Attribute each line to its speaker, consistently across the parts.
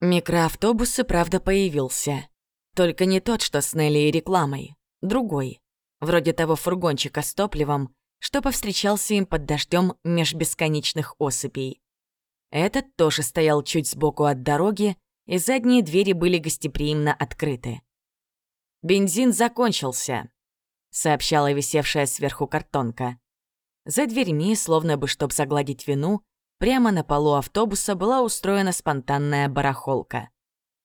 Speaker 1: Микроавтобус и правда появился. Только не тот, что с Нелли и рекламой. Другой. Вроде того фургончика с топливом, что повстречался им под дождем меж бесконечных осыпей. Этот тоже стоял чуть сбоку от дороги, и задние двери были гостеприимно открыты. «Бензин закончился», — сообщала висевшая сверху картонка. За дверьми, словно бы чтоб загладить вину, прямо на полу автобуса была устроена спонтанная барахолка.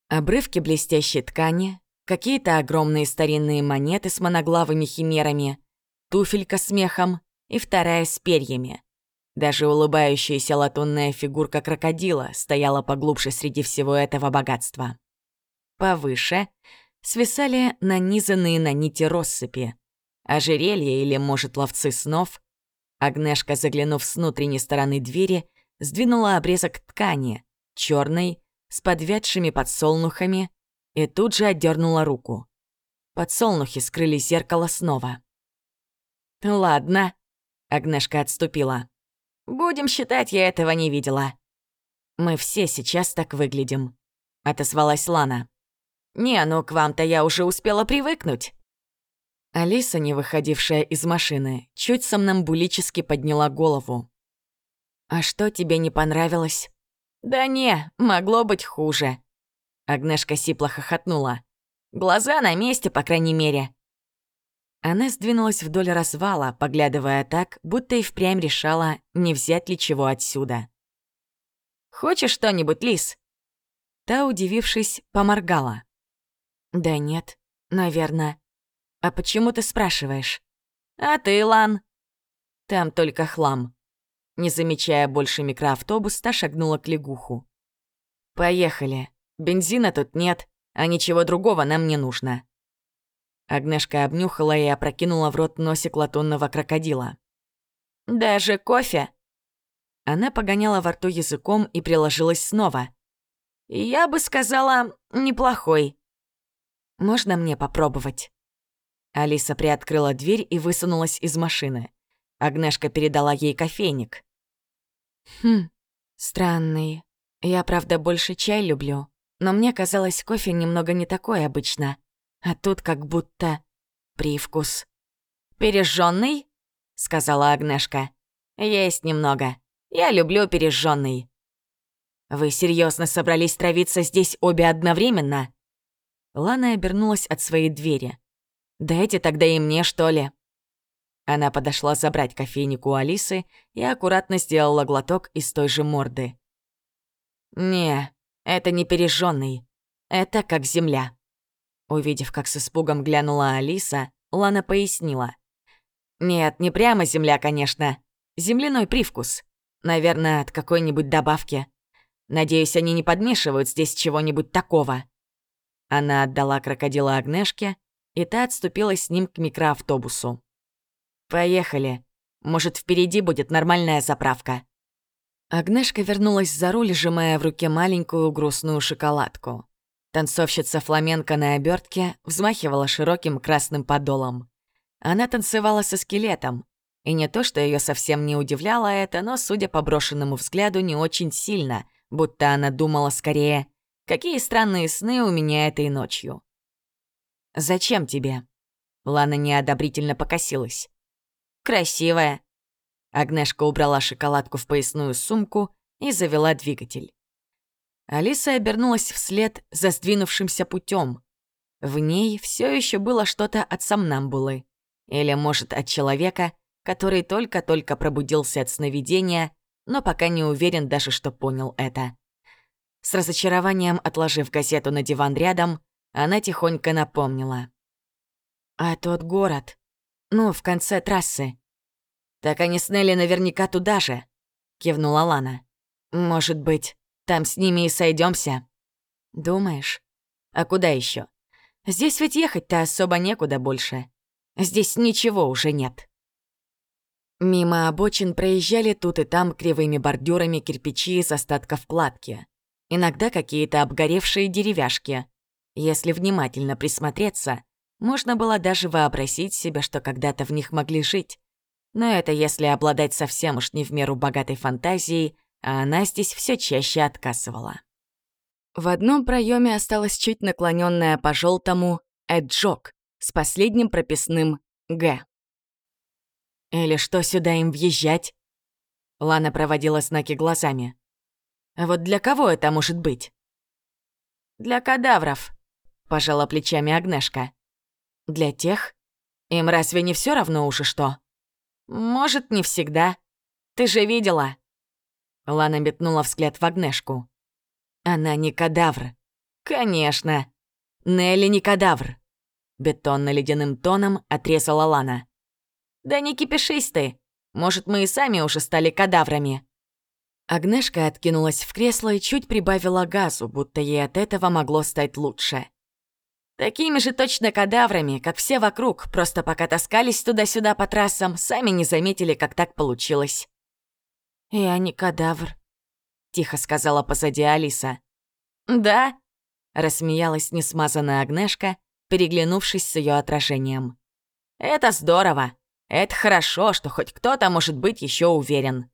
Speaker 1: Обрывки блестящей ткани, какие-то огромные старинные монеты с моноглавыми химерами, туфелька с мехом и вторая с перьями. Даже улыбающаяся латунная фигурка крокодила стояла поглубже среди всего этого богатства. Повыше свисали нанизанные на нити россыпи. Ожерелье или, может, ловцы снов. Агнешка, заглянув с внутренней стороны двери, сдвинула обрезок ткани, черной, с подвядшими подсолнухами, и тут же отдернула руку. Подсолнухи скрыли зеркало снова. «Ладно», — Агнешка отступила. «Будем считать, я этого не видела». «Мы все сейчас так выглядим», — отозвалась Лана. «Не, ну к вам-то я уже успела привыкнуть». Алиса, не выходившая из машины, чуть сомнамбулически подняла голову. «А что тебе не понравилось?» «Да не, могло быть хуже». Агнешка сипло хохотнула. «Глаза на месте, по крайней мере». Она сдвинулась вдоль развала, поглядывая так, будто и впрямь решала, не взять ли чего отсюда. «Хочешь что-нибудь, Лис?» Та, удивившись, поморгала. «Да нет, наверное. А почему ты спрашиваешь?» «А ты, Лан?» «Там только хлам». Не замечая больше микроавтобус, та шагнула к лягуху. «Поехали. Бензина тут нет, а ничего другого нам не нужно». Агнешка обнюхала и опрокинула в рот носик латунного крокодила. «Даже кофе?» Она погоняла во рту языком и приложилась снова. «Я бы сказала, неплохой». «Можно мне попробовать?» Алиса приоткрыла дверь и высунулась из машины. Агнешка передала ей кофейник. «Хм, странный. Я, правда, больше чай люблю, но мне казалось, кофе немного не такой обычно. А тут как будто привкус». «Пережжённый?» — сказала Агнешка. «Есть немного. Я люблю пережжённый». «Вы серьезно собрались травиться здесь обе одновременно?» Лана обернулась от своей двери. «Дайте тогда и мне, что ли?» Она подошла забрать кофейник у Алисы и аккуратно сделала глоток из той же морды. «Не, это не пережженный. Это как земля». Увидев, как с испугом глянула Алиса, Лана пояснила. «Нет, не прямо земля, конечно. Земляной привкус. Наверное, от какой-нибудь добавки. Надеюсь, они не подмешивают здесь чего-нибудь такого». Она отдала крокодила Агнешке, и та отступила с ним к микроавтобусу. «Поехали. Может, впереди будет нормальная заправка». Агнешка вернулась за руль, сжимая в руке маленькую грустную шоколадку. Танцовщица фламенко на обертке взмахивала широким красным подолом. Она танцевала со скелетом. И не то, что ее совсем не удивляло это, но, судя по брошенному взгляду, не очень сильно, будто она думала скорее, какие странные сны у меня этой ночью. «Зачем тебе?» Лана неодобрительно покосилась. «Красивая». Агнешка убрала шоколадку в поясную сумку и завела двигатель. Алиса обернулась вслед за сдвинувшимся путем. В ней все еще было что-то от сомнамбулы. Или, может, от человека, который только-только пробудился от сновидения, но пока не уверен даже, что понял это. С разочарованием отложив газету на диван рядом, она тихонько напомнила. «А тот город? Ну, в конце трассы». «Так они с Нелли наверняка туда же», — кивнула Лана. «Может быть, там с ними и сойдемся. «Думаешь? А куда еще? Здесь ведь ехать-то особо некуда больше. Здесь ничего уже нет». Мимо обочин проезжали тут и там кривыми бордюрами кирпичи из остатков кладки. Иногда какие-то обгоревшие деревяшки. Если внимательно присмотреться, можно было даже вообразить себе, что когда-то в них могли жить. Но это если обладать совсем уж не в меру богатой фантазией, а она здесь все чаще отказывала. В одном проеме осталась чуть наклоненная по желтому «Эджок» с последним прописным «Г». «Или что сюда им въезжать?» Лана проводила знаки глазами. «А вот для кого это может быть?» «Для кадавров», — пожала плечами Агнешка. «Для тех? Им разве не все равно уже что?» «Может, не всегда. Ты же видела». Лана метнула взгляд в Агнешку. «Она не кадавр». «Конечно. Нелли не кадавр», — бетонно-ледяным тоном отрезала Лана. «Да не кипишись ты. Может, мы и сами уже стали кадаврами». Агнешка откинулась в кресло и чуть прибавила газу, будто ей от этого могло стать лучше. Такими же точно кадаврами, как все вокруг, просто пока таскались туда-сюда по трассам, сами не заметили, как так получилось. «Я не кадавр», — тихо сказала позади Алиса. «Да?» — рассмеялась несмазанная Агнешка, переглянувшись с ее отражением. «Это здорово. Это хорошо, что хоть кто-то может быть еще уверен».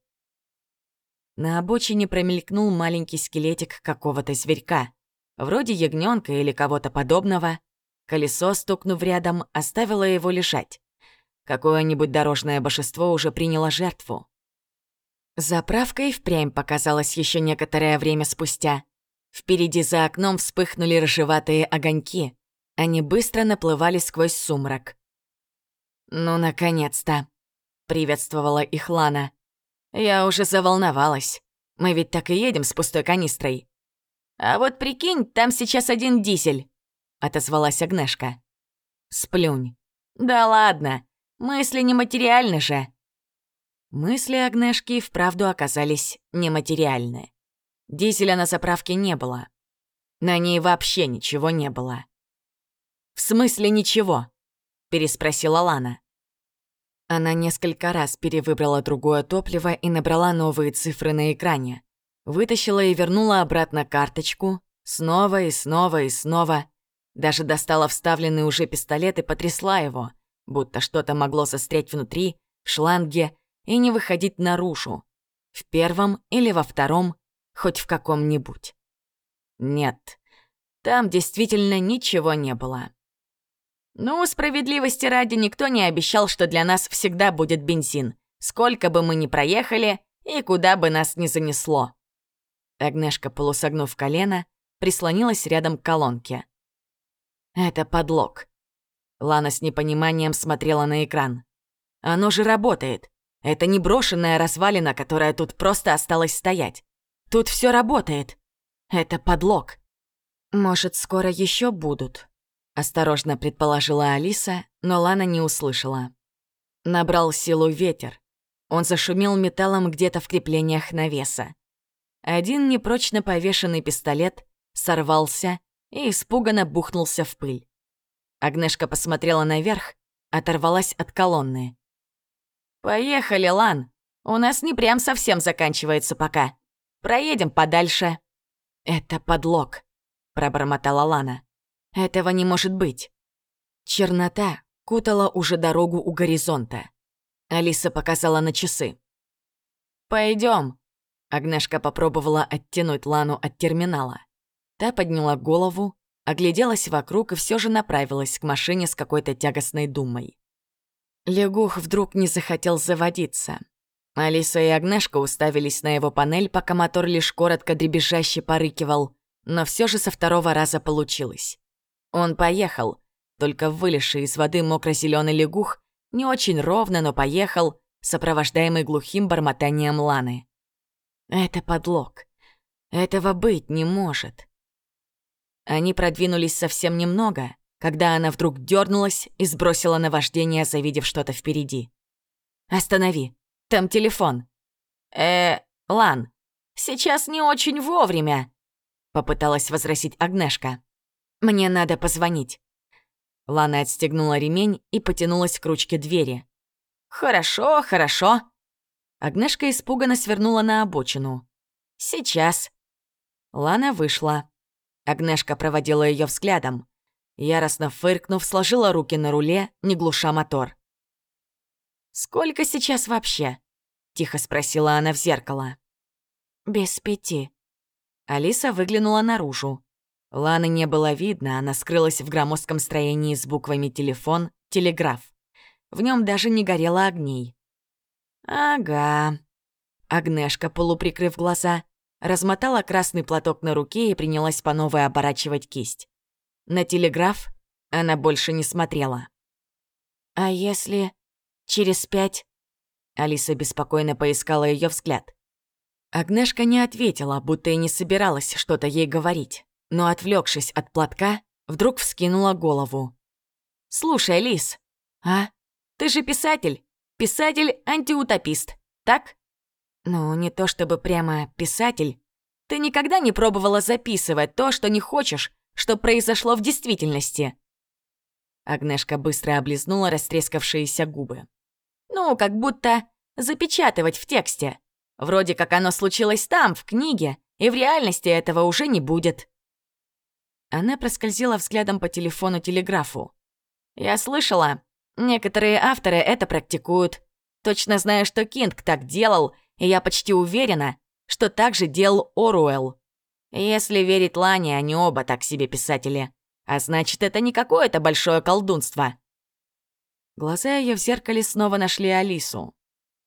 Speaker 1: На обочине промелькнул маленький скелетик какого-то зверька. Вроде ягненка или кого-то подобного. Колесо, стукнув рядом, оставило его лежать. Какое-нибудь дорожное божество уже приняло жертву. Заправка и впрямь показалась еще некоторое время спустя. Впереди за окном вспыхнули рыжеватые огоньки. Они быстро наплывали сквозь сумрак. «Ну, наконец-то!» — приветствовала их Лана. «Я уже заволновалась. Мы ведь так и едем с пустой канистрой». «А вот прикинь, там сейчас один дизель», — отозвалась Агнешка. «Сплюнь». «Да ладно, мысли нематериальны же». Мысли Агнешки вправду оказались нематериальны. Дизеля на заправке не было. На ней вообще ничего не было. «В смысле ничего?» — переспросила Лана. Она несколько раз перевыбрала другое топливо и набрала новые цифры на экране. Вытащила и вернула обратно карточку. Снова и снова и снова. Даже достала вставленный уже пистолет и потрясла его, будто что-то могло застрять внутри, в шланге, и не выходить наружу. В первом или во втором, хоть в каком-нибудь. Нет, там действительно ничего не было. Ну, справедливости ради, никто не обещал, что для нас всегда будет бензин, сколько бы мы ни проехали и куда бы нас ни занесло. Агнешка, полусогнув колено, прислонилась рядом к колонке. «Это подлог». Лана с непониманием смотрела на экран. «Оно же работает. Это не брошенная развалина, которая тут просто осталась стоять. Тут все работает. Это подлог». «Может, скоро еще будут?» Осторожно предположила Алиса, но Лана не услышала. Набрал силу ветер. Он зашумел металлом где-то в креплениях навеса. Один непрочно повешенный пистолет сорвался и испуганно бухнулся в пыль. Агнешка посмотрела наверх, оторвалась от колонны. «Поехали, Лан. У нас не прям совсем заканчивается пока. Проедем подальше». «Это подлог», — пробормотала Лана. «Этого не может быть». Чернота кутала уже дорогу у горизонта. Алиса показала на часы. Пойдем. Агнешка попробовала оттянуть Лану от терминала. Та подняла голову, огляделась вокруг и все же направилась к машине с какой-то тягостной думой. Лягух вдруг не захотел заводиться. Алиса и Агнешка уставились на его панель, пока мотор лишь коротко дребезжаще порыкивал, но все же со второго раза получилось. Он поехал, только вылезший из воды мокро-зеленый лягух не очень ровно, но поехал, сопровождаемый глухим бормотанием Ланы. Это подлог. Этого быть не может. Они продвинулись совсем немного, когда она вдруг дернулась и сбросила на вождение, завидев что-то впереди. «Останови! Там телефон!» «Э, Лан, сейчас не очень вовремя!» Попыталась возразить Агнешка. «Мне надо позвонить». Лана отстегнула ремень и потянулась к ручке двери. «Хорошо, хорошо», Агнешка испуганно свернула на обочину. «Сейчас». Лана вышла. Агнешка проводила ее взглядом. Яростно фыркнув, сложила руки на руле, не глуша мотор. «Сколько сейчас вообще?» — тихо спросила она в зеркало. «Без пяти». Алиса выглянула наружу. Ланы не было видно, она скрылась в громоздком строении с буквами «телефон», «телеграф». В нем даже не горело огней. «Ага». Агнешка, полуприкрыв глаза, размотала красный платок на руке и принялась по новой оборачивать кисть. На телеграф она больше не смотрела. «А если через пять?» Алиса беспокойно поискала ее взгляд. Агнешка не ответила, будто и не собиралась что-то ей говорить, но, отвлекшись от платка, вдруг вскинула голову. «Слушай, Лис, а? Ты же писатель, писатель-антиутопист, так?» «Ну, не то чтобы прямо писатель. Ты никогда не пробовала записывать то, что не хочешь, что произошло в действительности?» Агнешка быстро облизнула растрескавшиеся губы. «Ну, как будто запечатывать в тексте. Вроде как оно случилось там, в книге, и в реальности этого уже не будет». Она проскользила взглядом по телефону-телеграфу. «Я слышала, некоторые авторы это практикуют. Точно знаю, что Кинг так делал, и я почти уверена, что так же делал Оруэлл. Если верить Лане, они оба так себе писатели. А значит, это не какое-то большое колдунство. Глаза ее в зеркале снова нашли Алису.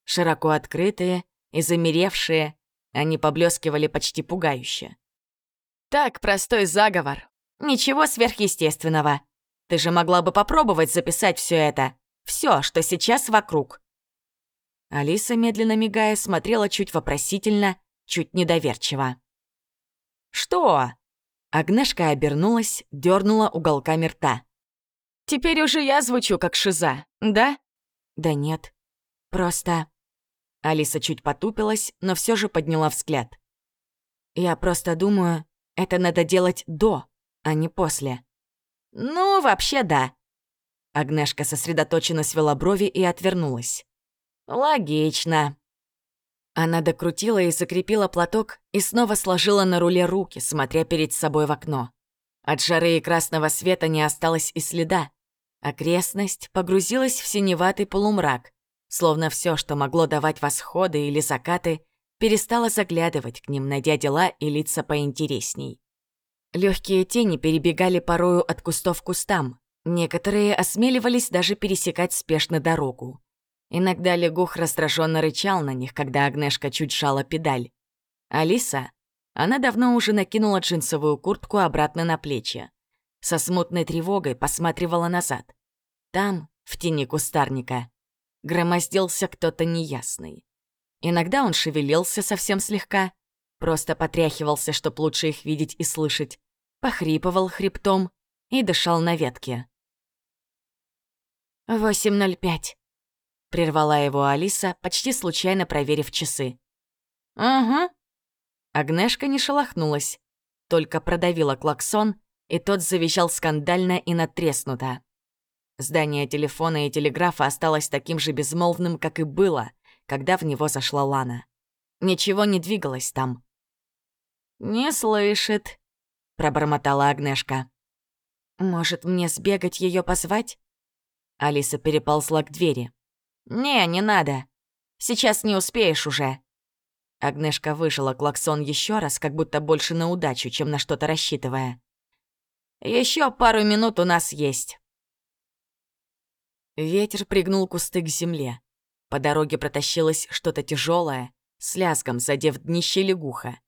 Speaker 1: Широко открытые и замеревшие, они поблескивали почти пугающе. «Так, простой заговор. Ничего сверхъестественного. Ты же могла бы попробовать записать все это. Все, что сейчас вокруг». Алиса, медленно мигая, смотрела чуть вопросительно, чуть недоверчиво. «Что?» Агнешка обернулась, дернула уголками рта. «Теперь уже я звучу как шиза, да?» «Да нет. Просто...» Алиса чуть потупилась, но все же подняла взгляд. «Я просто думаю, это надо делать до, а не после». «Ну, вообще да». Агнешка сосредоточенно свела брови и отвернулась. «Логично. Она докрутила и закрепила платок и снова сложила на руле руки, смотря перед собой в окно. От жары и красного света не осталось и следа. Окрестность погрузилась в синеватый полумрак, словно все, что могло давать восходы или закаты, перестало заглядывать к ним, найдя дела и лица поинтересней. Легкие тени перебегали порою от кустов к кустам, некоторые осмеливались даже пересекать спешно дорогу. Иногда лягух раздраженно рычал на них, когда Агнешка чуть жала педаль. Алиса, она давно уже накинула джинсовую куртку обратно на плечи. Со смутной тревогой посматривала назад. Там, в тени кустарника, громоздился кто-то неясный. Иногда он шевелился совсем слегка, просто потряхивался, чтоб лучше их видеть и слышать, похрипывал хребтом и дышал на ветке. «8.05», Прервала его Алиса, почти случайно проверив часы. «Угу». Агнешка не шелохнулась, только продавила клаксон, и тот завещал скандально и натреснуто. Здание телефона и телеграфа осталось таким же безмолвным, как и было, когда в него зашла Лана. Ничего не двигалось там. «Не слышит», — пробормотала Агнешка. «Может, мне сбегать ее позвать?» Алиса переползла к двери. «Не, не надо. Сейчас не успеешь уже». Агнешка выжила клаксон еще раз, как будто больше на удачу, чем на что-то рассчитывая. Еще пару минут у нас есть». Ветер пригнул кусты к земле. По дороге протащилось что-то тяжелое, с лязгом задев днище лягуха.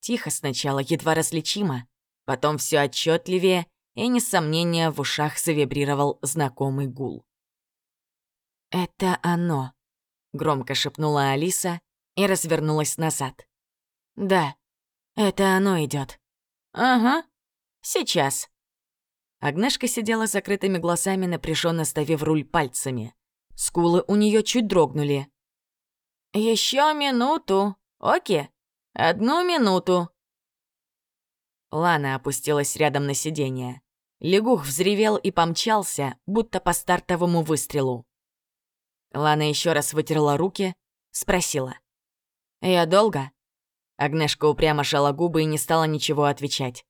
Speaker 1: Тихо сначала, едва различимо, потом все отчетливее, и, несомненно, в ушах завибрировал знакомый гул. «Это оно», — громко шепнула Алиса и развернулась назад. «Да, это оно идет. «Ага, сейчас». Агнешка сидела закрытыми глазами, напряженно ставив руль пальцами. Скулы у нее чуть дрогнули. Еще минуту, Оки? Одну минуту». Лана опустилась рядом на сиденье. Лягух взревел и помчался, будто по стартовому выстрелу. Лана еще раз вытерла руки, спросила. «Я долго?» Агнешка упрямо жала губы и не стала ничего отвечать.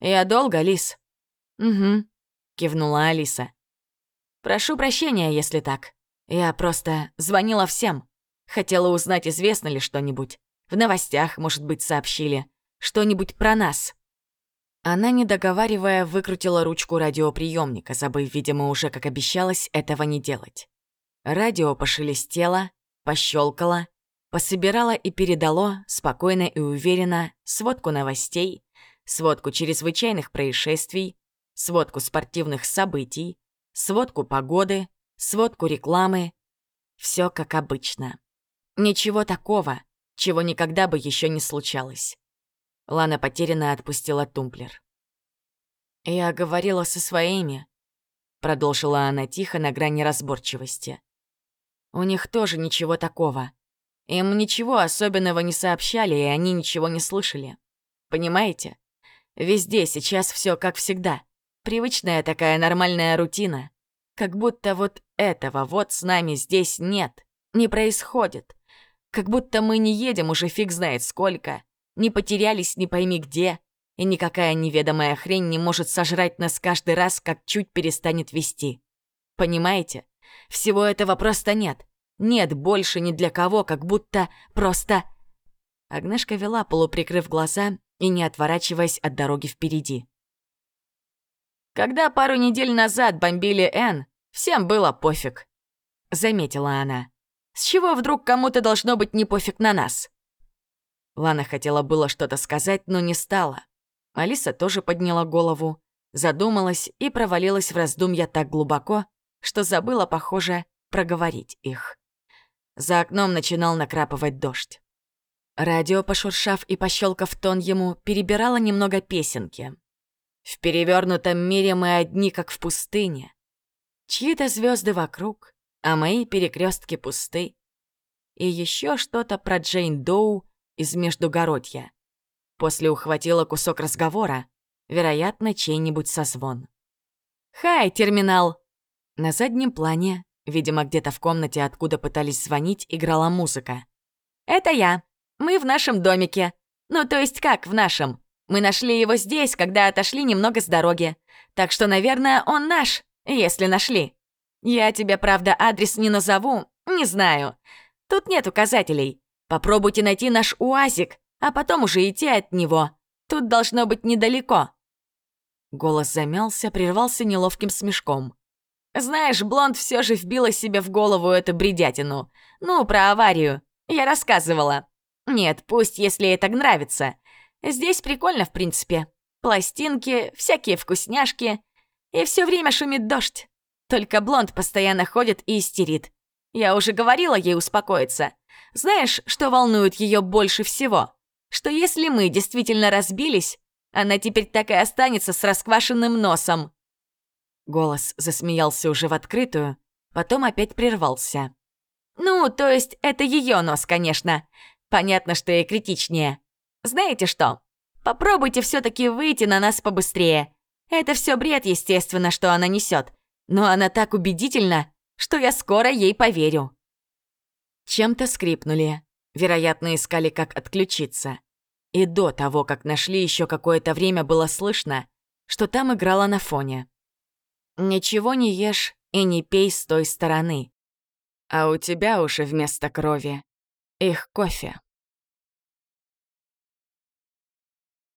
Speaker 1: «Я долго, Лис?» «Угу», — кивнула Алиса. «Прошу прощения, если так. Я просто звонила всем. Хотела узнать, известно ли что-нибудь. В новостях, может быть, сообщили. Что-нибудь про нас?» Она, не договаривая, выкрутила ручку радиоприемника, забыв, видимо, уже, как обещалось, этого не делать. Радио пошелестело, пощелкало, пособирало и передало, спокойно и уверенно, сводку новостей, сводку чрезвычайных происшествий, сводку спортивных событий, сводку погоды, сводку рекламы. Все как обычно. Ничего такого, чего никогда бы еще не случалось. Лана потерянно отпустила тумблер. «Я говорила со своими», — продолжила она тихо на грани разборчивости. «У них тоже ничего такого. Им ничего особенного не сообщали, и они ничего не слышали. Понимаете? Везде сейчас все как всегда. Привычная такая нормальная рутина. Как будто вот этого вот с нами здесь нет, не происходит. Как будто мы не едем уже фиг знает сколько, не потерялись не пойми где, и никакая неведомая хрень не может сожрать нас каждый раз, как чуть перестанет вести. Понимаете? Всего этого просто нет. Нет больше ни для кого, как будто просто... Агнешка вела, полуприкрыв глаза и не отворачиваясь от дороги впереди. Когда пару недель назад бомбили Н, всем было пофиг. Заметила она. С чего вдруг кому-то должно быть не пофиг на нас? Лана хотела было что-то сказать, но не стала. Алиса тоже подняла голову, задумалась и провалилась в раздумья так глубоко, что забыла, похоже, проговорить их. За окном начинал накрапывать дождь. Радио, пошуршав и пощелкав тон ему, перебирало немного песенки. В перевернутом мире мы одни, как в пустыне. Чьи-то звезды вокруг, а мои перекрестки пусты. И еще что-то про Джейн Доу из Междугородья. После ухватила кусок разговора, вероятно, чей-нибудь созвон. «Хай, терминал!» На заднем плане, видимо, где-то в комнате, откуда пытались звонить, играла музыка. «Это я. Мы в нашем домике. Ну, то есть как в нашем? Мы нашли его здесь, когда отошли немного с дороги. Так что, наверное, он наш, если нашли. Я тебе, правда, адрес не назову, не знаю. Тут нет указателей. Попробуйте найти наш УАЗик, а потом уже идти от него. Тут должно быть недалеко». Голос замялся, прервался неловким смешком. «Знаешь, Блонд все же вбила себе в голову эту бредятину. Ну, про аварию. Я рассказывала. Нет, пусть, если ей так нравится. Здесь прикольно, в принципе. Пластинки, всякие вкусняшки. И все время шумит дождь. Только Блонд постоянно ходит и истерит. Я уже говорила ей успокоиться. Знаешь, что волнует ее больше всего? Что если мы действительно разбились, она теперь так и останется с расквашенным носом. Голос засмеялся уже в открытую, потом опять прервался. Ну, то есть это ее нос, конечно. Понятно, что ей критичнее. Знаете что? Попробуйте все-таки выйти на нас побыстрее. Это все бред, естественно, что она несет. Но она так убедительна, что я скоро ей поверю. Чем-то скрипнули. Вероятно, искали, как отключиться. И до того, как нашли, еще какое-то время было слышно, что там играла на фоне. «Ничего не ешь и не пей с той стороны. А у тебя уже вместо крови их кофе».